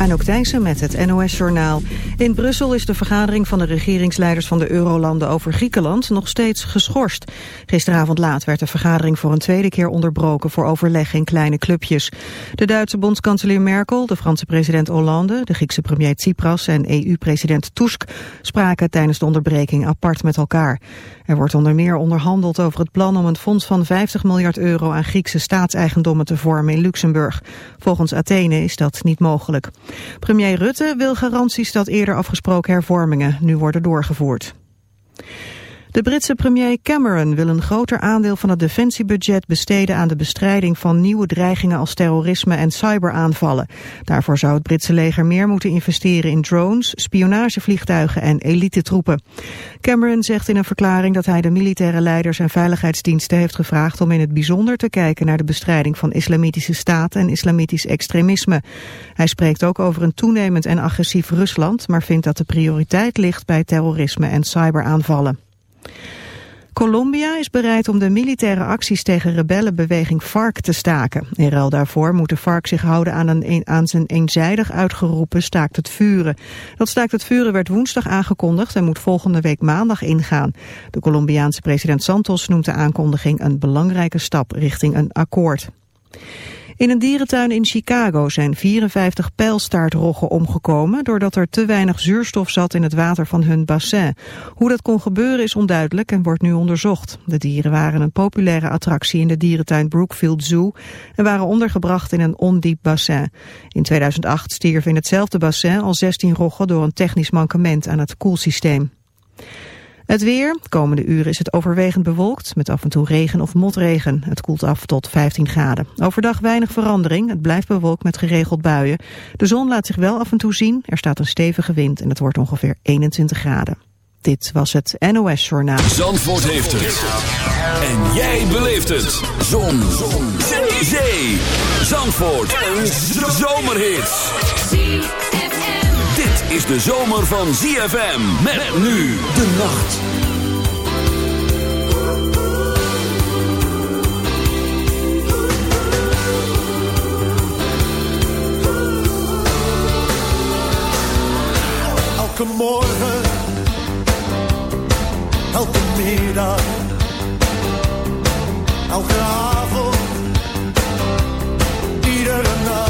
Anouk Thijssen met het NOS-journaal. In Brussel is de vergadering van de regeringsleiders van de eurolanden over Griekenland nog steeds geschorst. Gisteravond laat werd de vergadering voor een tweede keer onderbroken voor overleg in kleine clubjes. De Duitse bondskanselier Merkel, de Franse president Hollande, de Griekse premier Tsipras en EU-president Tusk spraken tijdens de onderbreking apart met elkaar. Er wordt onder meer onderhandeld over het plan om een fonds van 50 miljard euro aan Griekse staatseigendommen te vormen in Luxemburg. Volgens Athene is dat niet mogelijk. Premier Rutte wil garanties dat eerder afgesproken hervormingen nu worden doorgevoerd. De Britse premier Cameron wil een groter aandeel van het defensiebudget besteden aan de bestrijding van nieuwe dreigingen als terrorisme en cyberaanvallen. Daarvoor zou het Britse leger meer moeten investeren in drones, spionagevliegtuigen en elitetroepen. Cameron zegt in een verklaring dat hij de militaire leiders en veiligheidsdiensten heeft gevraagd om in het bijzonder te kijken naar de bestrijding van islamitische staat en islamitisch extremisme. Hij spreekt ook over een toenemend en agressief Rusland, maar vindt dat de prioriteit ligt bij terrorisme en cyberaanvallen. Colombia is bereid om de militaire acties tegen rebellenbeweging FARC te staken. In ruil daarvoor moet de FARC zich houden aan, een, aan zijn eenzijdig uitgeroepen staakt het vuren. Dat staakt het vuren werd woensdag aangekondigd en moet volgende week maandag ingaan. De Colombiaanse president Santos noemt de aankondiging een belangrijke stap richting een akkoord. In een dierentuin in Chicago zijn 54 pijlstaartroggen omgekomen... doordat er te weinig zuurstof zat in het water van hun bassin. Hoe dat kon gebeuren is onduidelijk en wordt nu onderzocht. De dieren waren een populaire attractie in de dierentuin Brookfield Zoo... en waren ondergebracht in een ondiep bassin. In 2008 stierven in hetzelfde bassin al 16 roggen door een technisch mankement aan het koelsysteem. Het weer. De komende uren is het overwegend bewolkt met af en toe regen of motregen. Het koelt af tot 15 graden. Overdag weinig verandering. Het blijft bewolkt met geregeld buien. De zon laat zich wel af en toe zien. Er staat een stevige wind en het wordt ongeveer 21 graden. Dit was het NOS Journaal. Zandvoort heeft het. En jij beleeft het. Zon. zon. Zee. Zandvoort. Een zomerhit is de zomer van ZFM. Met nu de nacht. Elke morgen, elke middag, elke avond, iedere nacht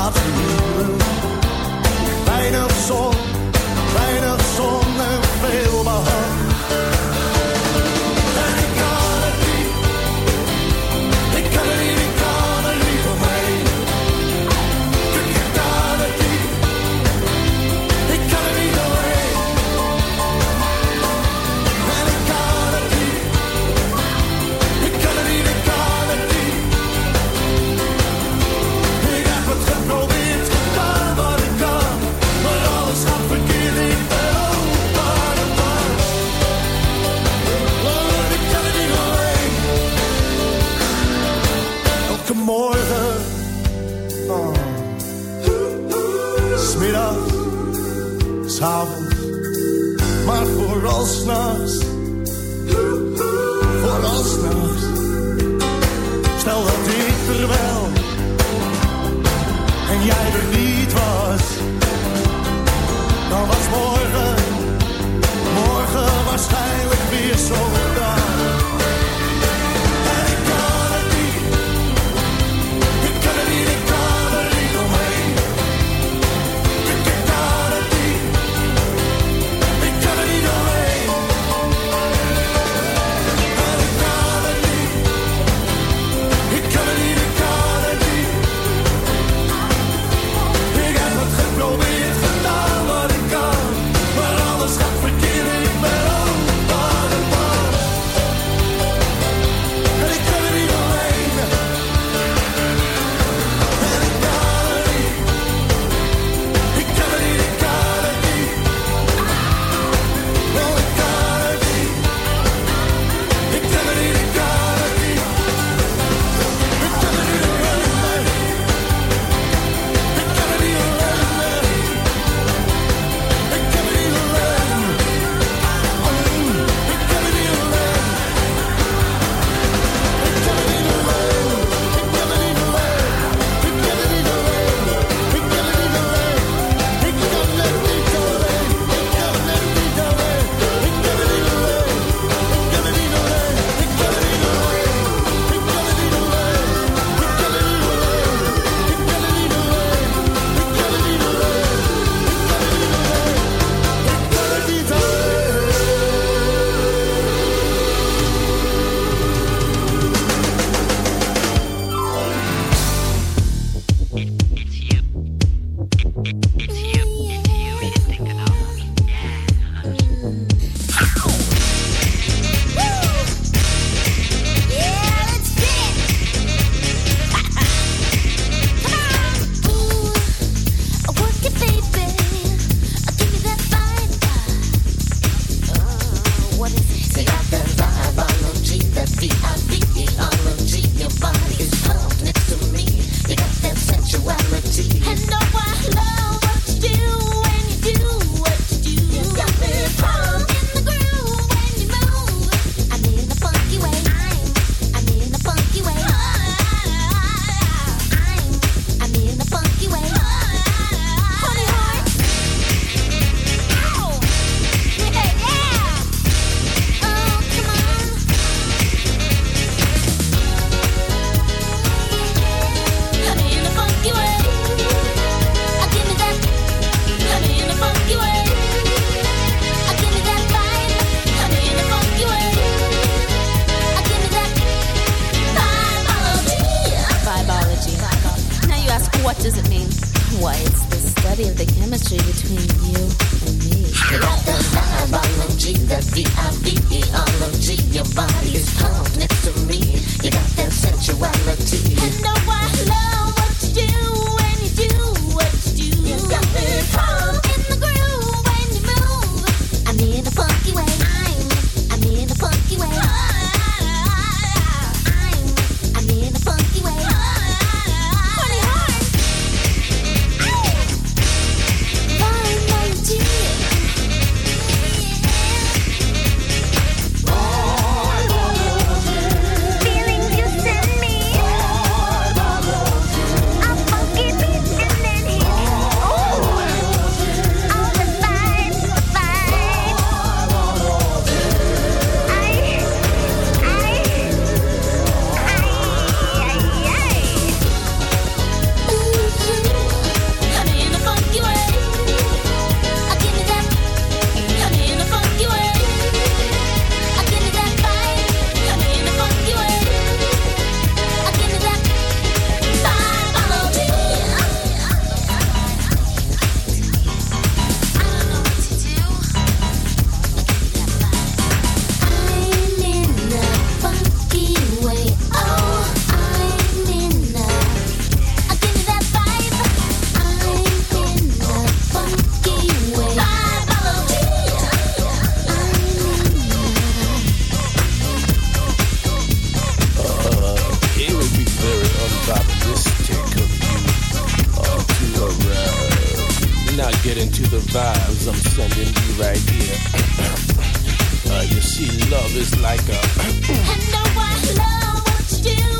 laten huren. Weinig zon, What does it mean? Why, it's the study of the chemistry between you and me. biology, that V-I-V-E-ology. Your body's palm next to me. You got that sensuality. I know I love what you do, and you do what you do. You got me palm. Uh, you see, love is like a. you.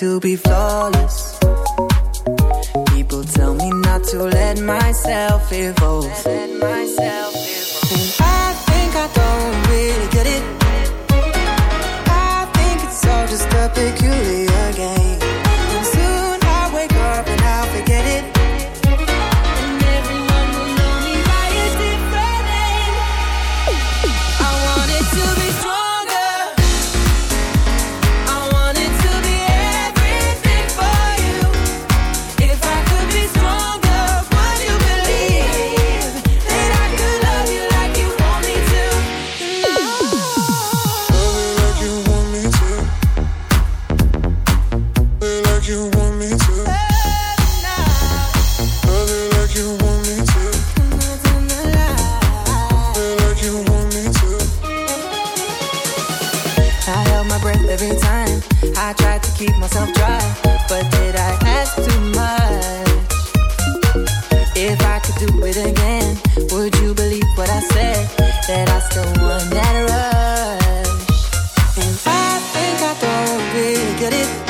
To be held my breath every time. I tried to keep myself dry, but did I ask too much? If I could do it again, would you believe what I said? That I still want that rush. And I think I don't really get it.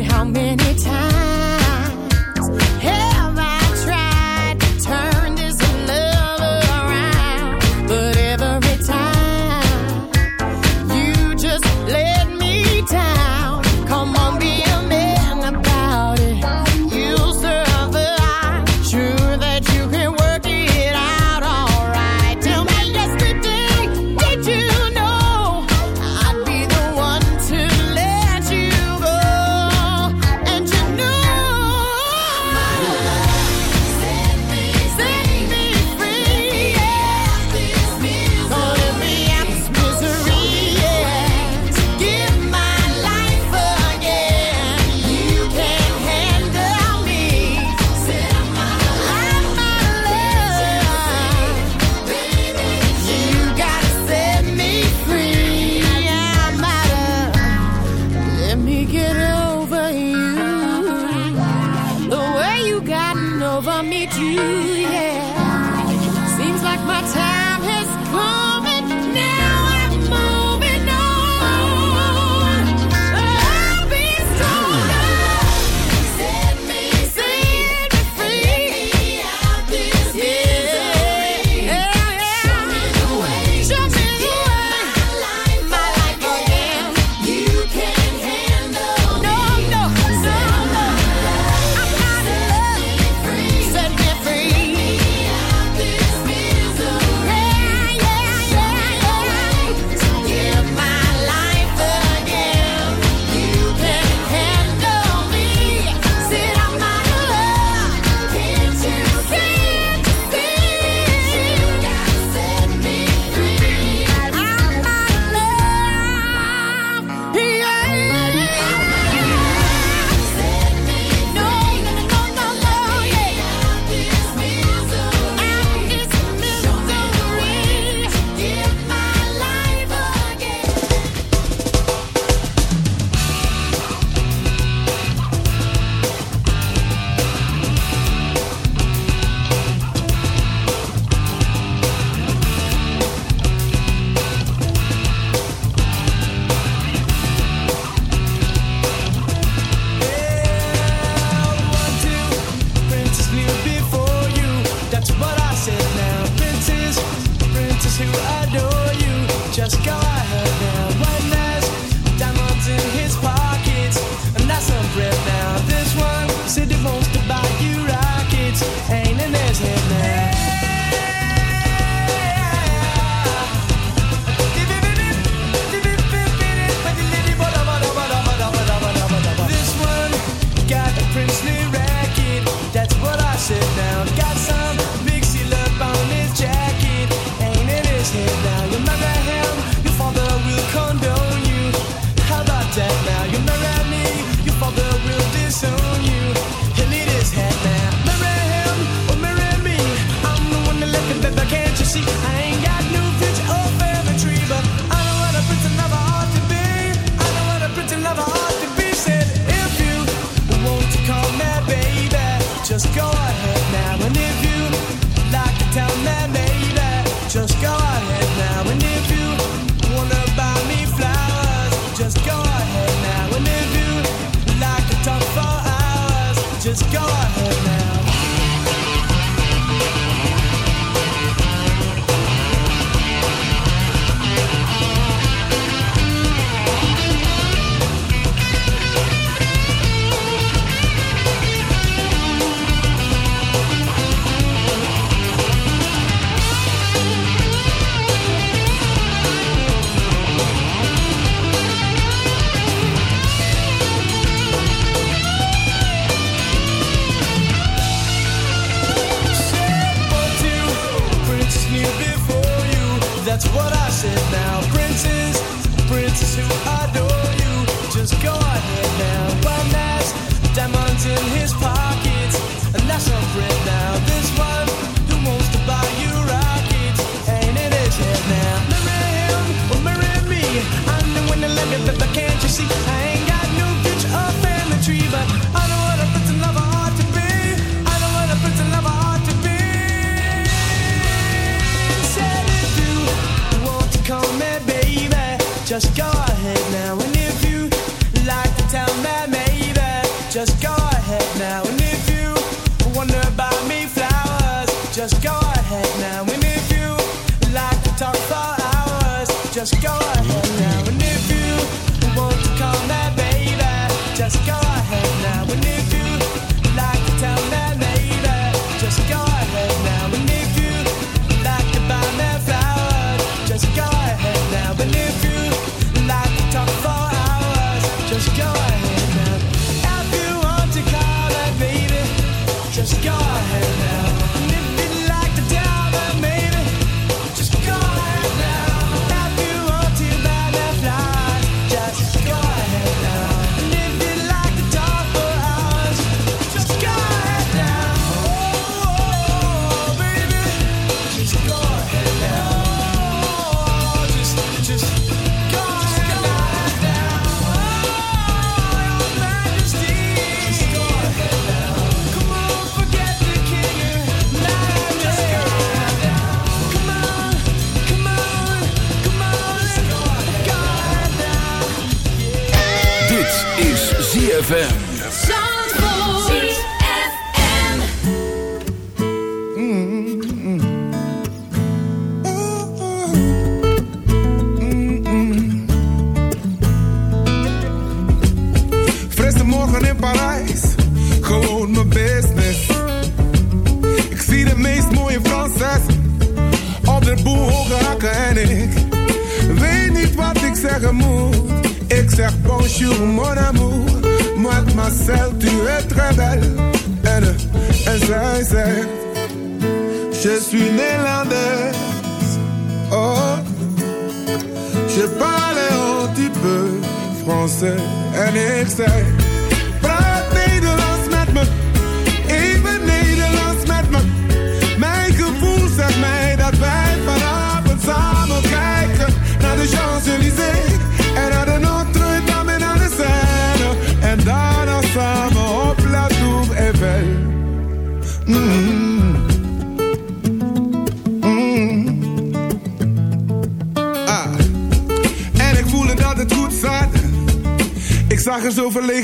how many times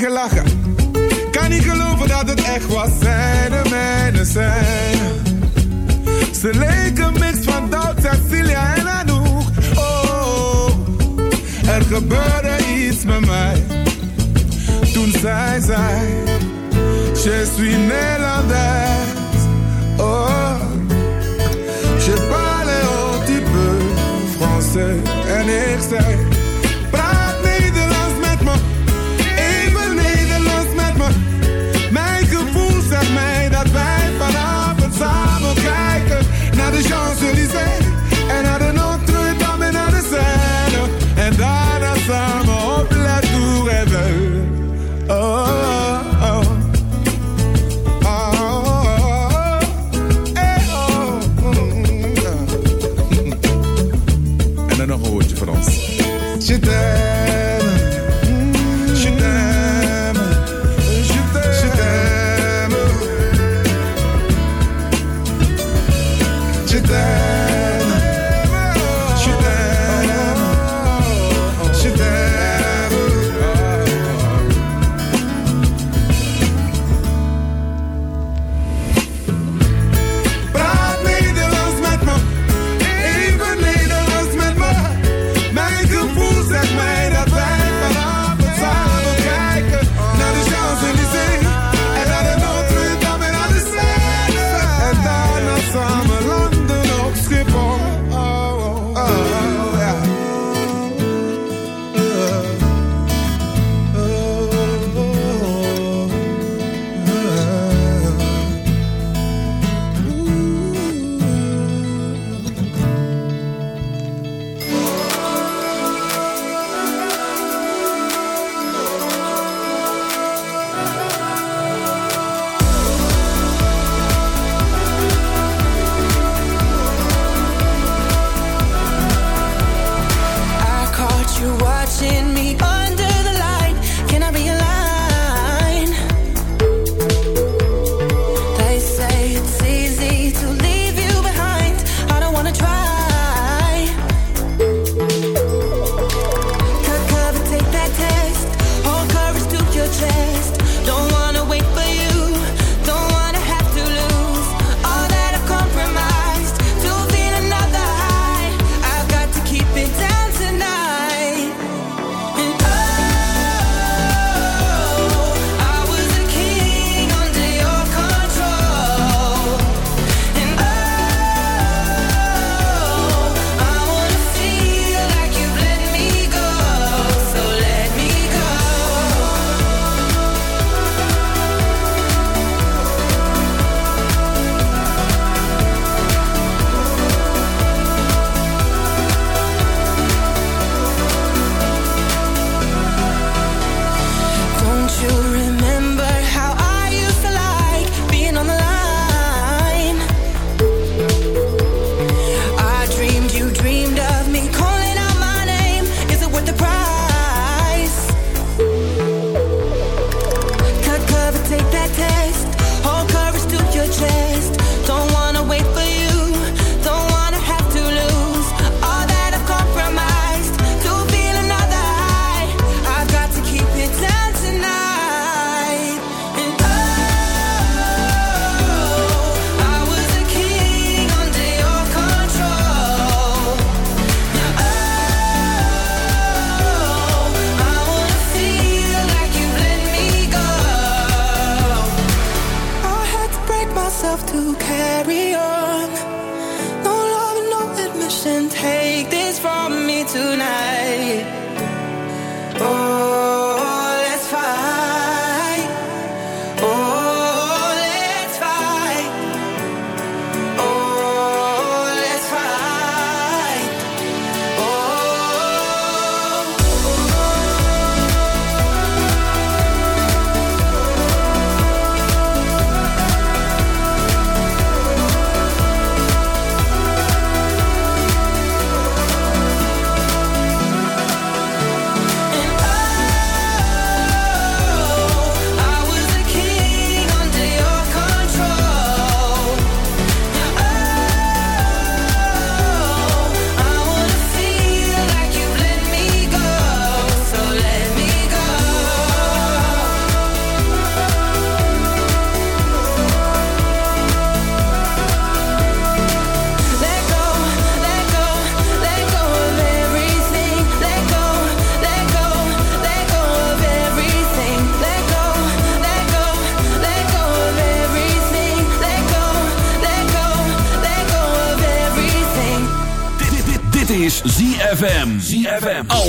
Ik. Kan niet geloven dat het echt was, zij de zijn. Ze leken mix van Duits, Cecilia en Anouk. Oh, er gebeurde iets met mij. Toen zij zei, je suis Nederlander. Oh, je parle un petit peu français. En ik zei...